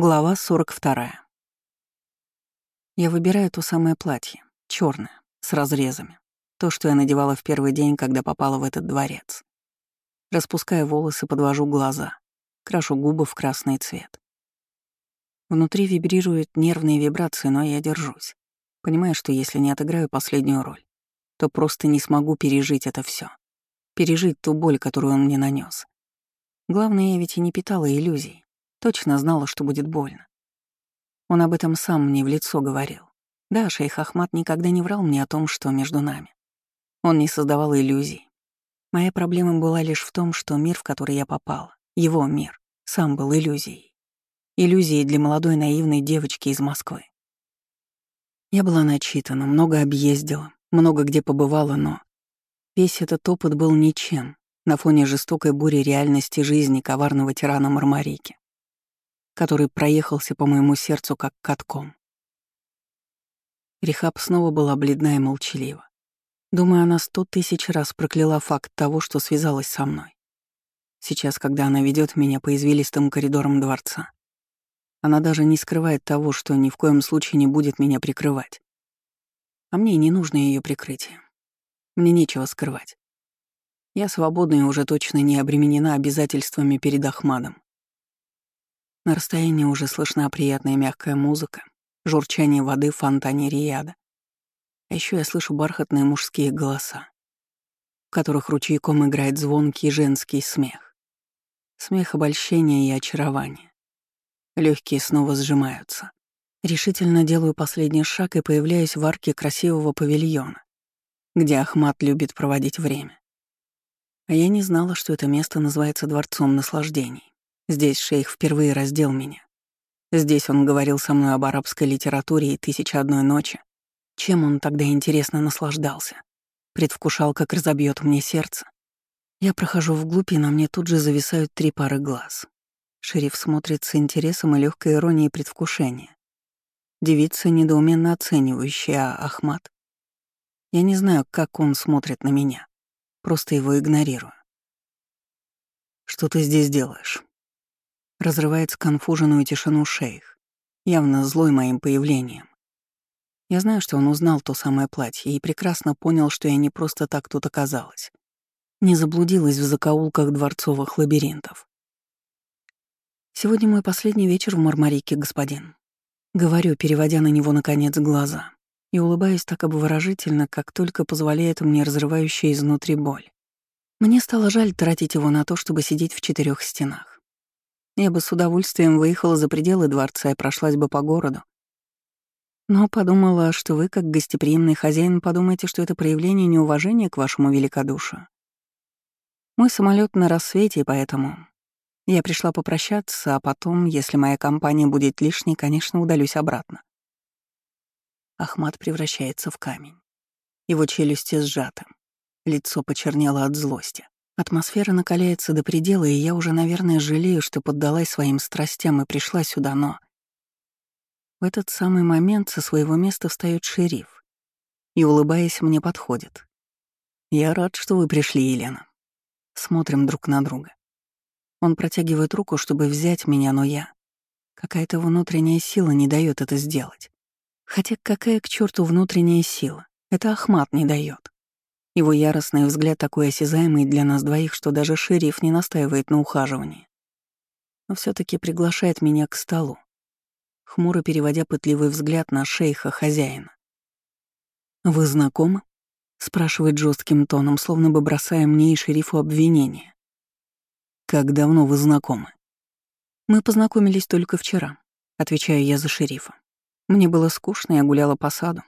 Глава 42. Я выбираю то самое платье, черное, с разрезами. То, что я надевала в первый день, когда попала в этот дворец. Распускаю волосы, подвожу глаза, крашу губы в красный цвет. Внутри вибрируют нервные вибрации, но я держусь. Понимаю, что если не отыграю последнюю роль, то просто не смогу пережить это все, Пережить ту боль, которую он мне нанес. Главное, я ведь и не питала иллюзий. Точно знала, что будет больно. Он об этом сам мне в лицо говорил. Да, шейх Ахмат никогда не врал мне о том, что между нами. Он не создавал иллюзий. Моя проблема была лишь в том, что мир, в который я попала, его мир, сам был иллюзией. Иллюзией для молодой наивной девочки из Москвы. Я была начитана, много объездила, много где побывала, но весь этот опыт был ничем на фоне жестокой бури реальности жизни коварного тирана Мармарики который проехался по моему сердцу как катком. Рихаб снова была бледна и молчалива. Думаю, она сто тысяч раз прокляла факт того, что связалась со мной. Сейчас, когда она ведет меня по извилистым коридорам дворца, она даже не скрывает того, что ни в коем случае не будет меня прикрывать. А мне не нужно ее прикрытие. Мне нечего скрывать. Я свободна и уже точно не обременена обязательствами перед Ахмадом. На расстоянии уже слышна приятная мягкая музыка, журчание воды в фонтане Рияда. А еще я слышу бархатные мужские голоса, в которых ручейком играет звонкий женский смех. Смех обольщения и очарования. Легкие снова сжимаются. Решительно делаю последний шаг и появляюсь в арке красивого павильона, где Ахмат любит проводить время. А я не знала, что это место называется Дворцом наслаждений. Здесь шейх впервые раздел меня. Здесь он говорил со мной об арабской литературе и «Тысяча одной ночи». Чем он тогда интересно наслаждался? Предвкушал, как разобьет мне сердце. Я прохожу вглубь, и на мне тут же зависают три пары глаз. Шериф смотрит с интересом и легкой иронией предвкушения. Девица недоуменно оценивающая, а Ахмат. Я не знаю, как он смотрит на меня. Просто его игнорирую. «Что ты здесь делаешь?» Разрывает сконфуженную тишину шейх, явно злой моим появлением. Я знаю, что он узнал то самое платье и прекрасно понял, что я не просто так тут оказалась. Не заблудилась в закоулках дворцовых лабиринтов. Сегодня мой последний вечер в Мармарике, господин. Говорю, переводя на него, наконец, глаза. И улыбаюсь так обворожительно, как только позволяет мне разрывающая изнутри боль. Мне стало жаль тратить его на то, чтобы сидеть в четырех стенах. Я бы с удовольствием выехала за пределы дворца и прошлась бы по городу. Но подумала, что вы, как гостеприимный хозяин, подумаете, что это проявление неуважения к вашему великодушию. Мой самолет на рассвете, поэтому я пришла попрощаться, а потом, если моя компания будет лишней, конечно, удалюсь обратно. Ахмат превращается в камень. Его челюсти сжаты. Лицо почернело от злости. Атмосфера накаляется до предела, и я уже, наверное, жалею, что поддалась своим страстям и пришла сюда, но... В этот самый момент со своего места встает шериф и, улыбаясь, мне подходит. «Я рад, что вы пришли, Елена». Смотрим друг на друга. Он протягивает руку, чтобы взять меня, но я... Какая-то внутренняя сила не дает это сделать. Хотя какая к черту внутренняя сила? Это Ахмат не дает. Его яростный взгляд такой осязаемый для нас двоих, что даже шериф не настаивает на ухаживании. Но все таки приглашает меня к столу, хмуро переводя пытливый взгляд на шейха хозяина. «Вы знакомы?» — спрашивает жестким тоном, словно бы бросая мне и шерифу обвинение. «Как давно вы знакомы?» «Мы познакомились только вчера», — отвечаю я за шерифа. Мне было скучно, я гуляла по саду.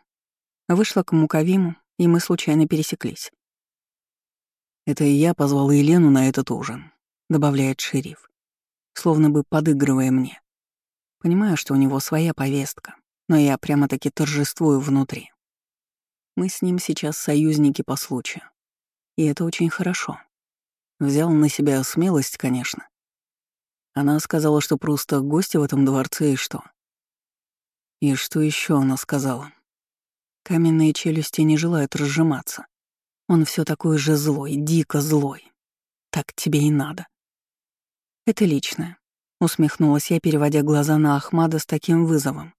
Вышла к Мукавиму, и мы случайно пересеклись. «Это я позвал Елену на этот ужин», — добавляет шериф, словно бы подыгрывая мне. Понимаю, что у него своя повестка, но я прямо-таки торжествую внутри. Мы с ним сейчас союзники по случаю. И это очень хорошо. Взял на себя смелость, конечно. Она сказала, что просто гости в этом дворце и что. И что еще она сказала? Каменные челюсти не желают разжиматься. Он все такой же злой, дико злой. Так тебе и надо. Это личное. Усмехнулась я, переводя глаза на Ахмада с таким вызовом,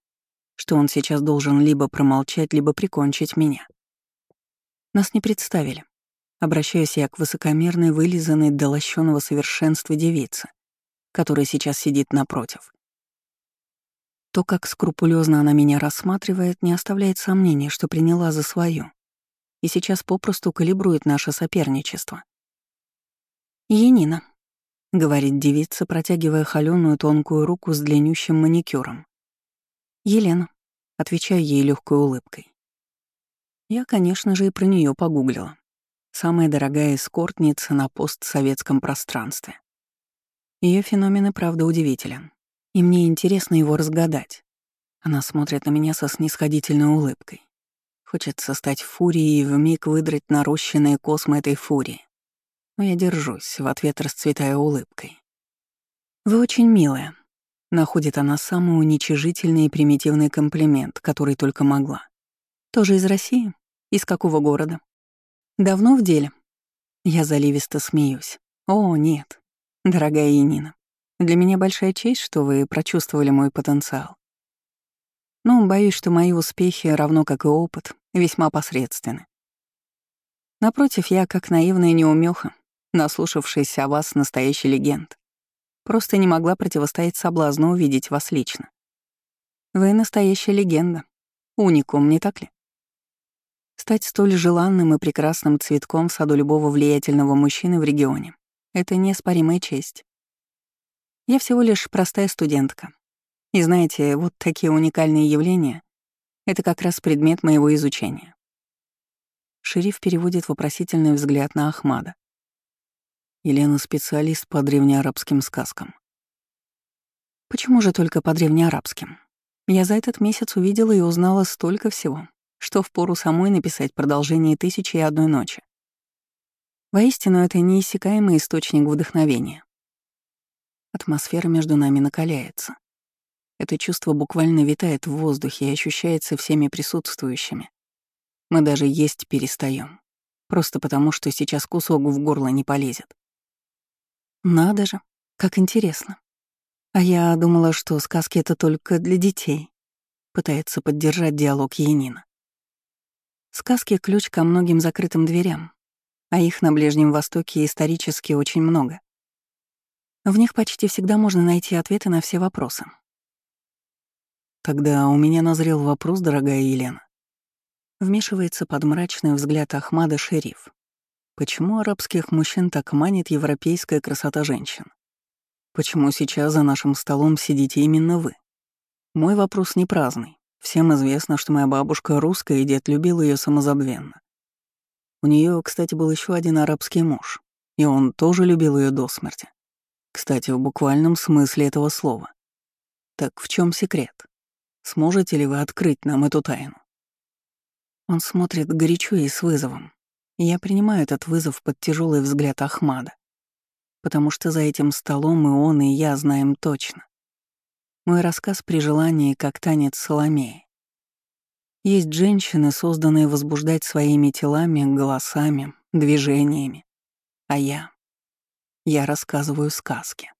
что он сейчас должен либо промолчать, либо прикончить меня. Нас не представили. Обращаюсь я к высокомерной, вылизанной до лощеного совершенства девице, которая сейчас сидит напротив. То, как скрупулезно она меня рассматривает, не оставляет сомнений, что приняла за свою, и сейчас попросту калибрует наше соперничество. «Енина», — говорит девица, протягивая холёную тонкую руку с длиннющим маникюром. «Елена», — отвечаю ей легкой улыбкой. Я, конечно же, и про нее погуглила. Самая дорогая эскортница на постсоветском пространстве. Ее феномен и правда удивителен, и мне интересно его разгадать. Она смотрит на меня со снисходительной улыбкой. Хочется стать фурией и вмиг выдрать нарощенные космы этой фурии. Но я держусь, в ответ расцветая улыбкой. «Вы очень милая», — находит она самый уничижительный и примитивный комплимент, который только могла. «Тоже из России? Из какого города?» «Давно в деле?» Я заливисто смеюсь. «О, нет, дорогая Янина, для меня большая честь, что вы прочувствовали мой потенциал. Но боюсь, что мои успехи, равно как и опыт, весьма посредственны. Напротив, я, как наивная неумеха, наслушавшаяся о вас настоящий легенд, просто не могла противостоять соблазну увидеть вас лично. Вы настоящая легенда. Уникум, не так ли? Стать столь желанным и прекрасным цветком в саду любого влиятельного мужчины в регионе — это неоспоримая честь. Я всего лишь простая студентка. И знаете, вот такие уникальные явления это как раз предмет моего изучения. Шериф переводит вопросительный взгляд на Ахмада. Елена — специалист по древнеарабским сказкам. Почему же только по древнеарабским? Я за этот месяц увидела и узнала столько всего, что впору самой написать продолжение «Тысячи и одной ночи». Воистину, это неиссякаемый источник вдохновения. Атмосфера между нами накаляется. Это чувство буквально витает в воздухе и ощущается всеми присутствующими. Мы даже есть перестаем, просто потому, что сейчас кусок в горло не полезет. Надо же, как интересно. А я думала, что сказки — это только для детей. Пытается поддержать диалог Янина. Сказки — ключ ко многим закрытым дверям, а их на Ближнем Востоке исторически очень много. В них почти всегда можно найти ответы на все вопросы. Тогда у меня назрел вопрос, дорогая Елена. Вмешивается под мрачный взгляд Ахмада шериф. Почему арабских мужчин так манит европейская красота женщин? Почему сейчас за нашим столом сидите именно вы? Мой вопрос не праздный. Всем известно, что моя бабушка русская, и дед любил ее самозабвенно. У нее, кстати, был еще один арабский муж, и он тоже любил ее до смерти. Кстати, в буквальном смысле этого слова. Так в чем секрет? Сможете ли вы открыть нам эту тайну? Он смотрит горячо и с вызовом. я принимаю этот вызов под тяжелый взгляд Ахмада. Потому что за этим столом и он, и я знаем точно. Мой рассказ при желании как танец Соломеи. Есть женщины, созданные возбуждать своими телами, голосами, движениями. А я... Я рассказываю сказки.